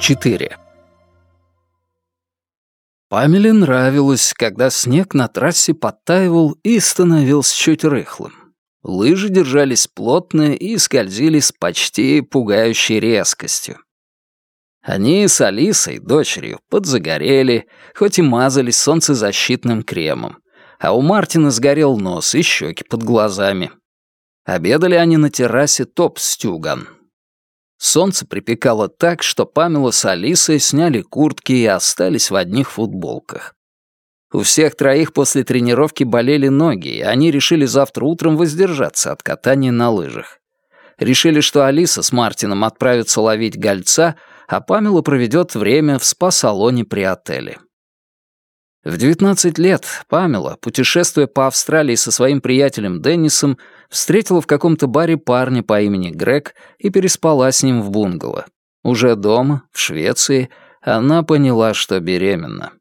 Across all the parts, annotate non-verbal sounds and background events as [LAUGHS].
Четыре. Памеле нравилось, когда снег на трассе подтаивал и становился чуть рыхлым. Лыжи держались плотно и скользили с почти пугающей резкостью. Они с Алисой, дочерью, подзагорели, хоть и мазались солнцезащитным кремом. А у Мартина сгорел нос и щеки под глазами. Обедали они на террасе топ-стюган, Солнце припекало так, что Памела с Алисой сняли куртки и остались в одних футболках. У всех троих после тренировки болели ноги, и они решили завтра утром воздержаться от катания на лыжах. Решили, что Алиса с Мартином отправятся ловить гольца, а Памела проведет время в спа-салоне при отеле. В 19 лет Памела, путешествуя по Австралии со своим приятелем Деннисом, встретила в каком-то баре парня по имени Грег и переспала с ним в бунгало. Уже дома, в Швеции, она поняла, что беременна.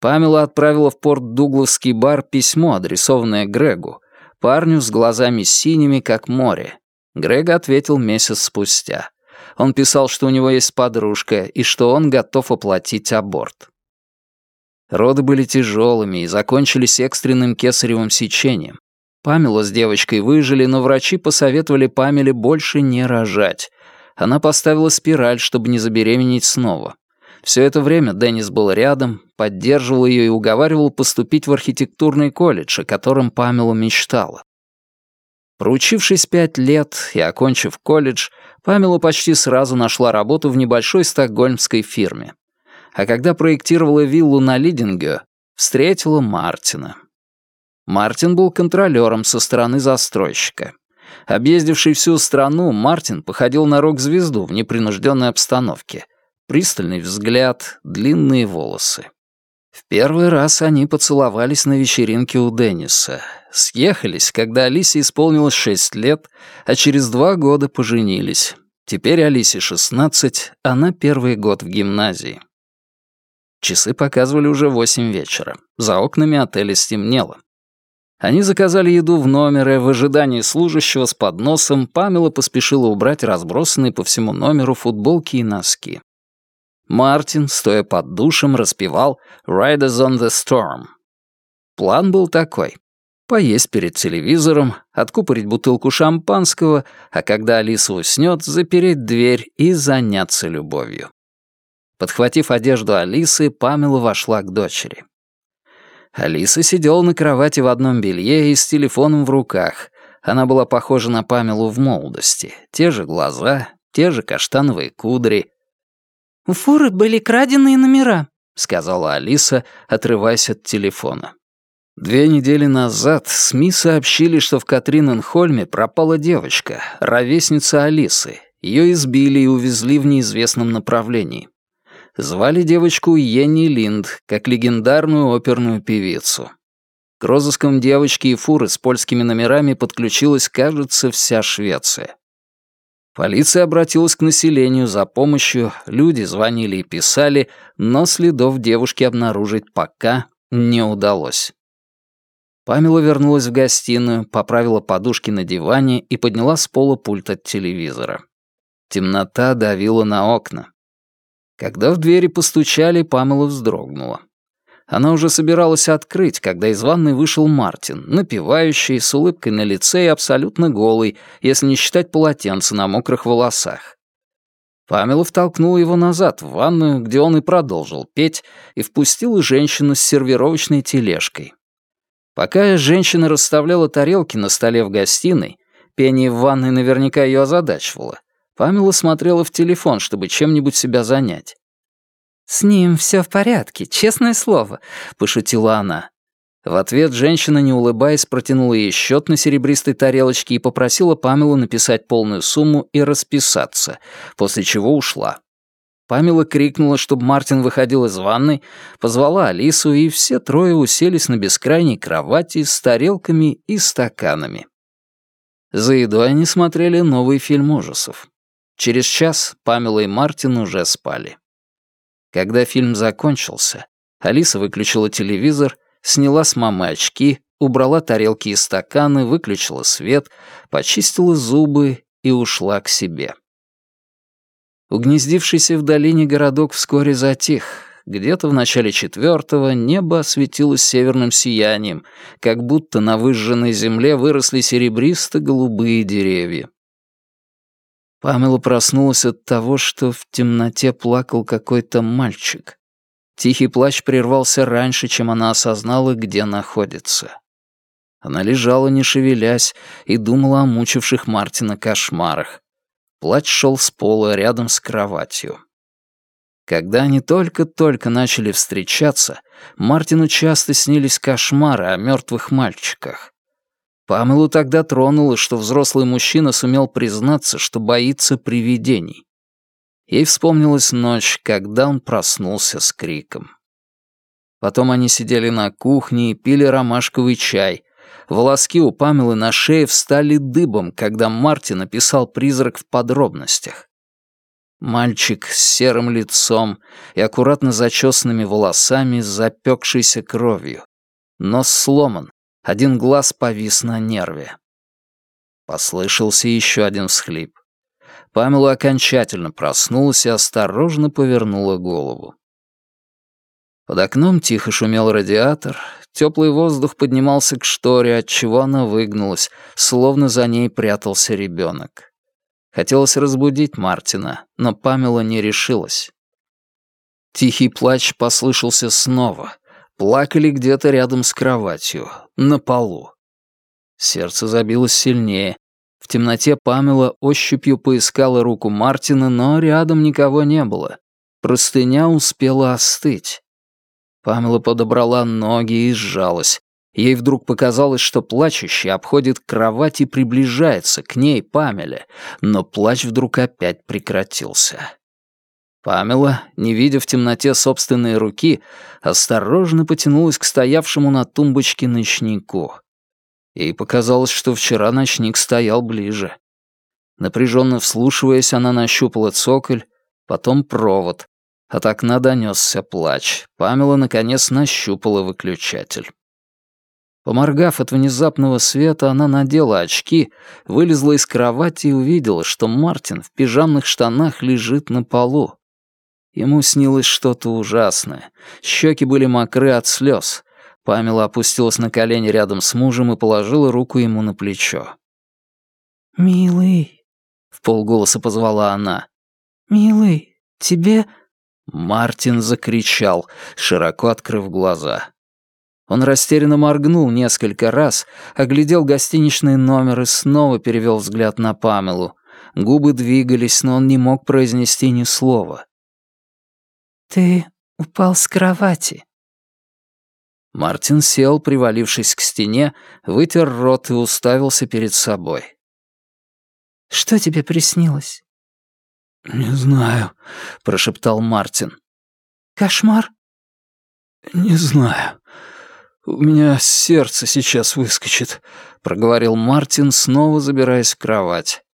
Памела отправила в порт Дугласский бар письмо, адресованное Грегу, парню с глазами синими, как море. Грег ответил месяц спустя. Он писал, что у него есть подружка и что он готов оплатить аборт. Роды были тяжелыми и закончились экстренным кесаревым сечением. Памела с девочкой выжили, но врачи посоветовали Памеле больше не рожать. Она поставила спираль, чтобы не забеременеть снова. Все это время Деннис был рядом, поддерживал ее и уговаривал поступить в архитектурный колледж, о котором Памела мечтала. Проучившись пять лет и окончив колледж, Памела почти сразу нашла работу в небольшой стокгольмской фирме а когда проектировала виллу на Лидинге, встретила Мартина. Мартин был контролером со стороны застройщика. Объездивший всю страну, Мартин походил на рок-звезду в непринужденной обстановке. Пристальный взгляд, длинные волосы. В первый раз они поцеловались на вечеринке у Денниса. Съехались, когда Алисе исполнилось шесть лет, а через два года поженились. Теперь Алисе шестнадцать, она первый год в гимназии. Часы показывали уже восемь вечера. За окнами отеля стемнело. Они заказали еду в номер, в ожидании служащего с подносом Памела поспешила убрать разбросанные по всему номеру футболки и носки. Мартин, стоя под душем, распевал «Riders on the Storm». План был такой. Поесть перед телевизором, откупорить бутылку шампанского, а когда Алиса уснет, запереть дверь и заняться любовью. Подхватив одежду Алисы, Памела вошла к дочери. Алиса сидела на кровати в одном белье и с телефоном в руках. Она была похожа на Памелу в молодости. Те же глаза, те же каштановые кудри. «У фуры были краденые номера», — сказала Алиса, отрываясь от телефона. Две недели назад СМИ сообщили, что в Катриненхольме пропала девочка, ровесница Алисы. Ее избили и увезли в неизвестном направлении. Звали девочку Йенни Линд, как легендарную оперную певицу. К розыскам девочки и фуры с польскими номерами подключилась, кажется, вся Швеция. Полиция обратилась к населению за помощью, люди звонили и писали, но следов девушки обнаружить пока не удалось. Памела вернулась в гостиную, поправила подушки на диване и подняла с пола пульт от телевизора. Темнота давила на окна. Когда в двери постучали, Памела вздрогнула. Она уже собиралась открыть, когда из ванной вышел Мартин, напевающий, с улыбкой на лице и абсолютно голый, если не считать полотенца на мокрых волосах. Памела втолкнула его назад в ванную, где он и продолжил петь, и впустила женщину с сервировочной тележкой. Пока женщина расставляла тарелки на столе в гостиной, пение в ванной наверняка ее озадачивало, Памела смотрела в телефон, чтобы чем-нибудь себя занять. «С ним все в порядке, честное слово», — пошутила она. В ответ женщина, не улыбаясь, протянула ей счет на серебристой тарелочке и попросила Памелу написать полную сумму и расписаться, после чего ушла. Памела крикнула, чтобы Мартин выходил из ванной, позвала Алису, и все трое уселись на бескрайней кровати с тарелками и стаканами. За едой они смотрели новый фильм ужасов. Через час Памела и Мартин уже спали. Когда фильм закончился, Алиса выключила телевизор сняла с мамы очки, убрала тарелки и стаканы, выключила свет, почистила зубы и ушла к себе. Угнездившийся в долине городок вскоре затих. Где-то в начале четвертого небо осветилось северным сиянием, как будто на выжженной земле выросли серебристо-голубые деревья. Памела проснулась от того, что в темноте плакал какой-то мальчик. Тихий плач прервался раньше, чем она осознала, где находится. Она лежала, не шевелясь, и думала о мучивших Мартина кошмарах. Плач шел с пола рядом с кроватью. Когда они только-только начали встречаться, Мартину часто снились кошмары о мертвых мальчиках. Памелу тогда тронуло, что взрослый мужчина сумел признаться, что боится привидений. Ей вспомнилась ночь, когда он проснулся с криком. Потом они сидели на кухне и пили ромашковый чай. Волоски у Памелы на шее встали дыбом, когда Мартин описал призрак в подробностях. Мальчик с серым лицом и аккуратно зачесанными волосами запекшейся кровью. Нос сломан, один глаз повис на нерве. Послышался еще один всхлип. Памела окончательно проснулась и осторожно повернула голову. Под окном тихо шумел радиатор, теплый воздух поднимался к шторе, от чего она выгнулась, словно за ней прятался ребенок. Хотелось разбудить Мартина, но Памела не решилась. Тихий плач послышался снова. Плакали где-то рядом с кроватью, на полу. Сердце забилось сильнее, в темноте Памела ощупью поискала руку Мартина, но рядом никого не было. Простыня успела остыть. Памела подобрала ноги и сжалась. Ей вдруг показалось, что плачущий обходит кровать и приближается к ней, Памеле, но плач вдруг опять прекратился. Памела, не видя в темноте собственной руки, осторожно потянулась к стоявшему на тумбочке ночнику. Ей показалось, что вчера ночник стоял ближе. Напряженно вслушиваясь, она нащупала цоколь, потом провод. От окна донесся плач. Памела, наконец, нащупала выключатель. Поморгав от внезапного света, она надела очки, вылезла из кровати и увидела, что Мартин в пижамных штанах лежит на полу. Ему снилось что-то ужасное. Щеки были мокры от слез. Памела опустилась на колени рядом с мужем и положила руку ему на плечо. «Милый», — в полголоса позвала она. «Милый, тебе...» Мартин закричал, широко открыв глаза. Он растерянно моргнул несколько раз, оглядел гостиничный номер и снова перевел взгляд на Памелу. Губы двигались, но он не мог произнести ни слова. «Ты упал с кровати», Мартин сел, привалившись к стене, вытер рот и уставился перед собой. «Что тебе приснилось?» «Не знаю», — прошептал Мартин. «Кошмар?» «Не знаю. У меня сердце сейчас выскочит», — проговорил Мартин, снова забираясь в кровать.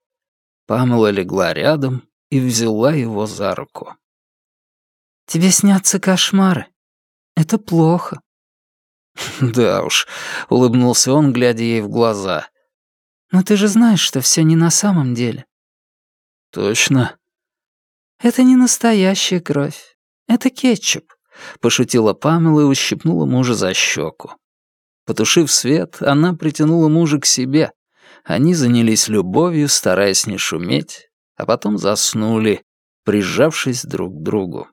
Памела легла рядом и взяла его за руку. «Тебе снятся кошмары. Это плохо. [LAUGHS] «Да уж», — улыбнулся он, глядя ей в глаза. «Но ты же знаешь, что все не на самом деле». «Точно?» «Это не настоящая кровь. Это кетчуп», — пошутила Памела и ущипнула мужа за щеку. Потушив свет, она притянула мужа к себе. Они занялись любовью, стараясь не шуметь, а потом заснули, прижавшись друг к другу.